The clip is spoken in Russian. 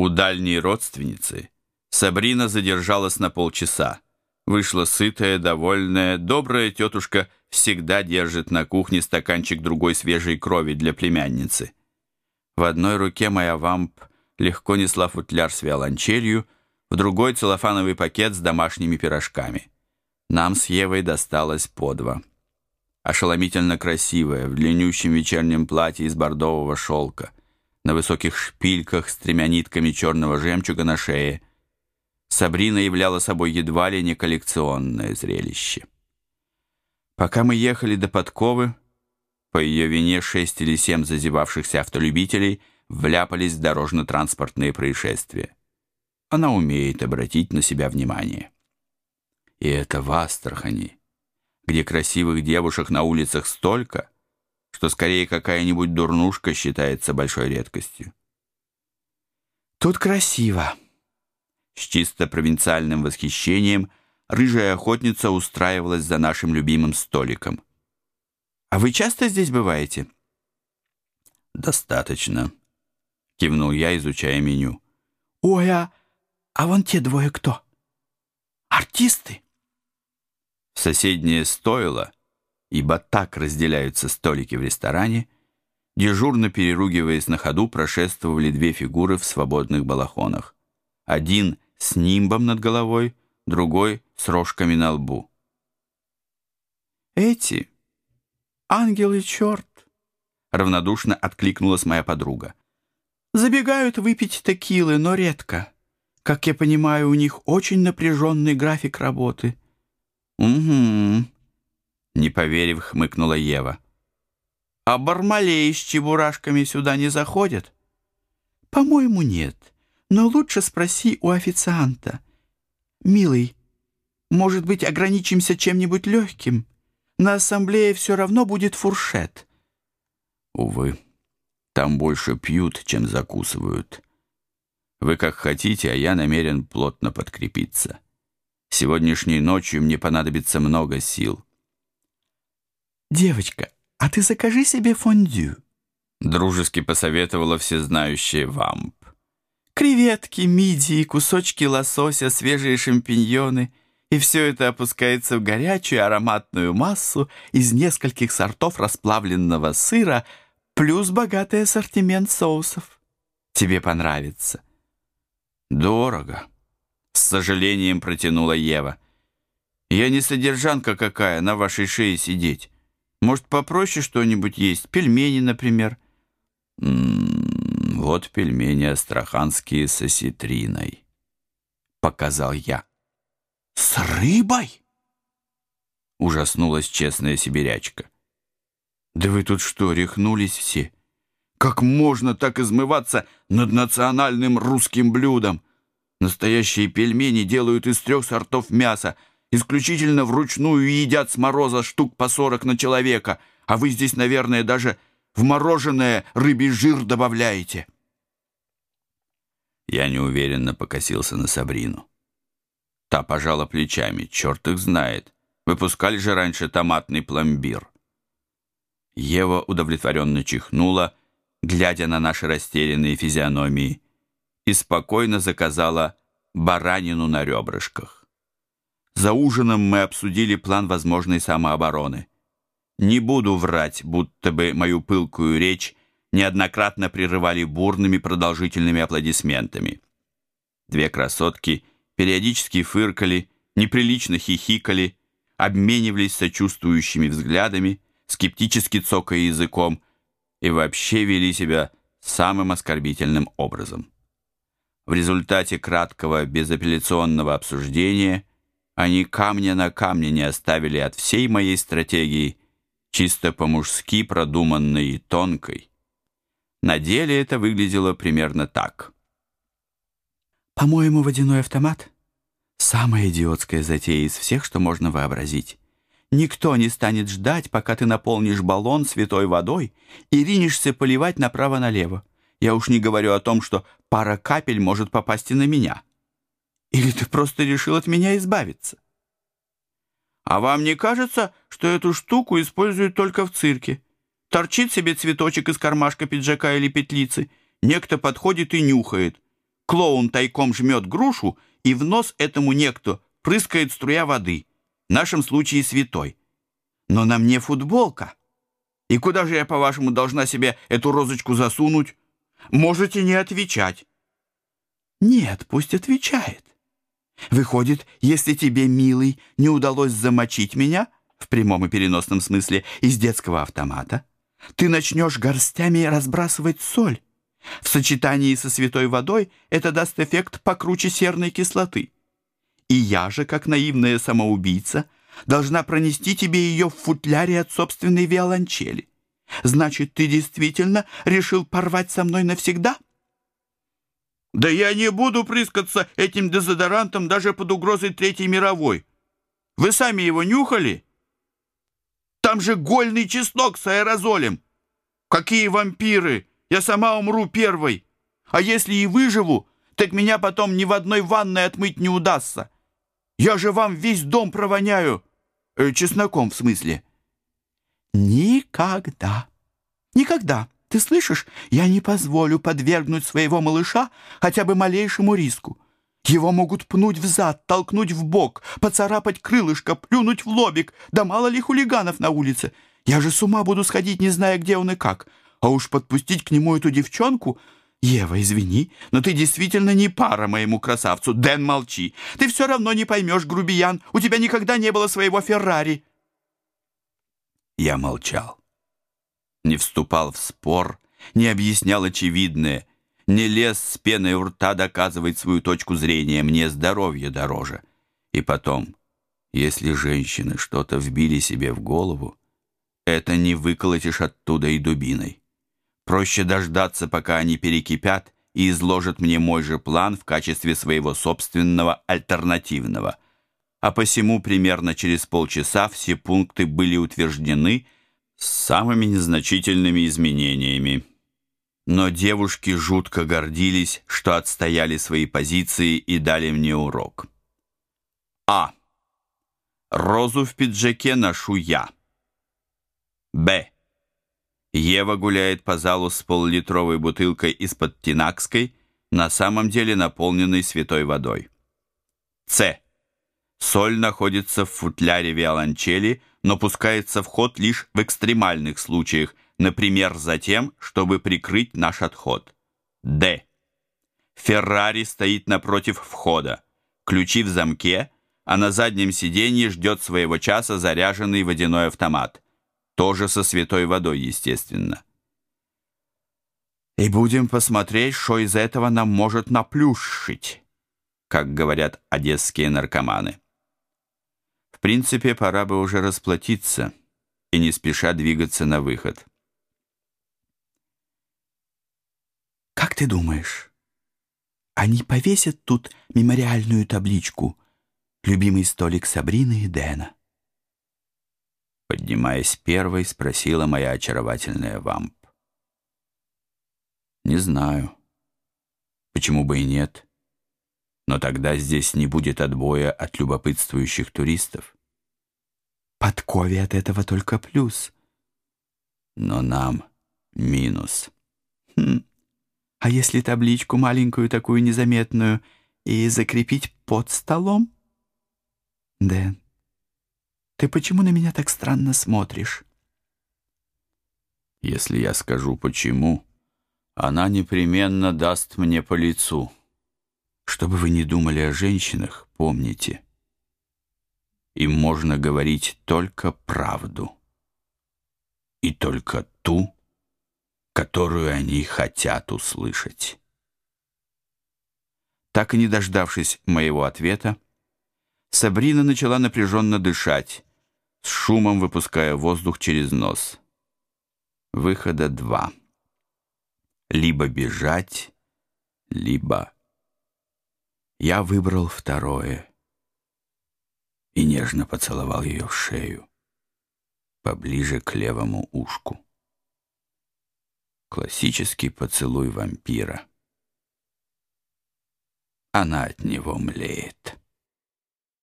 У дальней родственницы Сабрина задержалась на полчаса. Вышла сытая, довольная, добрая тетушка всегда держит на кухне стаканчик другой свежей крови для племянницы. В одной руке моя вамп легко несла футляр с виолончелью, в другой целлофановый пакет с домашними пирожками. Нам с Евой досталось по два. Ошеломительно красивая, в длиннющем вечернем платье из бордового шелка, на высоких шпильках с тремя нитками черного жемчуга на шее. Сабрина являла собой едва ли не коллекционное зрелище. Пока мы ехали до подковы, по ее вине шесть или семь зазевавшихся автолюбителей вляпались в дорожно-транспортные происшествия. Она умеет обратить на себя внимание. И это в Астрахани, где красивых девушек на улицах столько, что скорее какая-нибудь дурнушка считается большой редкостью. Тут красиво. С чисто провинциальным восхищением рыжая охотница устраивалась за нашим любимым столиком. «А вы часто здесь бываете?» «Достаточно», — кивнул я, изучая меню. «Ой, а, а вон те двое кто? Артисты?» В соседнее стойло, ибо так разделяются столики в ресторане, дежурно переругиваясь на ходу, прошествовали две фигуры в свободных балахонах. Один с нимбом над головой, другой с рожками на лбу. «Эти ангел и черт!» — равнодушно откликнулась моя подруга. «Забегают выпить текилы, но редко. Как я понимаю, у них очень напряженный график работы». «Угу», — не поверив, хмыкнула Ева. «А бармалеи с чебурашками сюда не заходят?» «По-моему, нет. Но лучше спроси у официанта. Милый, может быть, ограничимся чем-нибудь легким? На ассамблее все равно будет фуршет». «Увы, там больше пьют, чем закусывают. Вы как хотите, а я намерен плотно подкрепиться». Сегодняшней ночью мне понадобится много сил. «Девочка, а ты закажи себе фондю», — дружески посоветовала всезнающая вамп. «Креветки, мидии, кусочки лосося, свежие шампиньоны — и все это опускается в горячую ароматную массу из нескольких сортов расплавленного сыра плюс богатый ассортимент соусов. Тебе понравится». «Дорого», с сожалением протянула Ева. «Я не содержанка какая, на вашей шее сидеть. Может, попроще что-нибудь есть? Пельмени, например?» М -м, «Вот пельмени астраханские с осетриной», — показал я. «С рыбой?» — ужаснулась честная сибирячка. «Да вы тут что, рехнулись все? Как можно так измываться над национальным русским блюдом?» Настоящие пельмени делают из трех сортов мяса, исключительно вручную едят с мороза штук по сорок на человека, а вы здесь, наверное, даже в мороженое рыбий жир добавляете. Я неуверенно покосился на Сабрину. Та пожала плечами, черт их знает. Выпускали же раньше томатный пломбир. Ева удовлетворенно чихнула, глядя на наши растерянные физиономии, и спокойно заказала баранину на ребрышках. За ужином мы обсудили план возможной самообороны. Не буду врать, будто бы мою пылкую речь неоднократно прерывали бурными продолжительными аплодисментами. Две красотки периодически фыркали, неприлично хихикали, обменивались сочувствующими взглядами, скептически цокая языком и вообще вели себя самым оскорбительным образом. В результате краткого безапелляционного обсуждения они камня на камне не оставили от всей моей стратегии, чисто по-мужски продуманной и тонкой. На деле это выглядело примерно так. «По-моему, водяной автомат — самая идиотская затея из всех, что можно вообразить. Никто не станет ждать, пока ты наполнишь баллон святой водой и ринешься поливать направо-налево. Я уж не говорю о том, что пара капель может попасть и на меня. Или ты просто решил от меня избавиться? А вам не кажется, что эту штуку используют только в цирке? Торчит себе цветочек из кармашка пиджака или петлицы, некто подходит и нюхает. Клоун тайком жмет грушу, и в нос этому некто прыскает струя воды, в нашем случае святой. Но на мне футболка. И куда же я, по-вашему, должна себе эту розочку засунуть? Можете не отвечать. Нет, пусть отвечает. Выходит, если тебе, милый, не удалось замочить меня, в прямом и переносном смысле, из детского автомата, ты начнешь горстями разбрасывать соль. В сочетании со святой водой это даст эффект покруче серной кислоты. И я же, как наивная самоубийца, должна пронести тебе ее в футляре от собственной виолончели. Значит, ты действительно решил порвать со мной навсегда?» Да я не буду прыскаться этим дезодорантом даже под угрозой Третьей мировой. Вы сами его нюхали? Там же гольный чеснок с аэрозолем. Какие вампиры! Я сама умру первой. А если и выживу, так меня потом ни в одной ванной отмыть не удастся. Я же вам весь дом провоняю. Э, чесноком, в смысле. Никогда. Никогда. Ты слышишь? Я не позволю подвергнуть своего малыша хотя бы малейшему риску. Его могут пнуть в зад, толкнуть в бок, поцарапать крылышко, плюнуть в лобик. Да мало ли хулиганов на улице. Я же с ума буду сходить, не зная, где он и как. А уж подпустить к нему эту девчонку... Ева, извини, но ты действительно не пара моему красавцу. Дэн, молчи. Ты все равно не поймешь, грубиян. У тебя никогда не было своего Феррари. Я молчал не вступал в спор, не объяснял очевидное, не лез с пеной у рта доказывать свою точку зрения, мне здоровье дороже. И потом, если женщины что-то вбили себе в голову, это не выколотишь оттуда и дубиной. Проще дождаться, пока они перекипят и изложат мне мой же план в качестве своего собственного альтернативного. А посему примерно через полчаса все пункты были утверждены – с самыми незначительными изменениями. Но девушки жутко гордились, что отстояли свои позиции и дали мне урок. А. Розу в пиджаке ношу я. Б. Ева гуляет по залу с поллитровой бутылкой из-под тинакской, на самом деле наполненной святой водой. С. Соль находится в футляре виолончели, но пускается в ход лишь в экстремальных случаях, например, за тем, чтобы прикрыть наш отход. Д. Феррари стоит напротив входа. Ключи в замке, а на заднем сиденье ждет своего часа заряженный водяной автомат. Тоже со святой водой, естественно. И будем посмотреть, что из этого нам может наплюшить, как говорят одесские наркоманы. В принципе, пора бы уже расплатиться и не спеша двигаться на выход. «Как ты думаешь, они повесят тут мемориальную табличку «Любимый столик Сабрины и Дэна»?» Поднимаясь первой, спросила моя очаровательная вамп. «Не знаю. Почему бы и нет?» Но тогда здесь не будет отбоя от любопытствующих туристов. Подкове от этого только плюс. Но нам минус. Хм. А если табличку маленькую такую незаметную и закрепить под столом? Дэн, ты почему на меня так странно смотришь? Если я скажу почему, она непременно даст мне по лицу. Чтобы вы не думали о женщинах, помните, им можно говорить только правду. И только ту, которую они хотят услышать. Так и не дождавшись моего ответа, Сабрина начала напряженно дышать, с шумом выпуская воздух через нос. Выхода два. Либо бежать, либо я выбрал второе и нежно поцеловал ее в шею, поближе к левому ушку. Классический поцелуй вампира. Она от него млеет.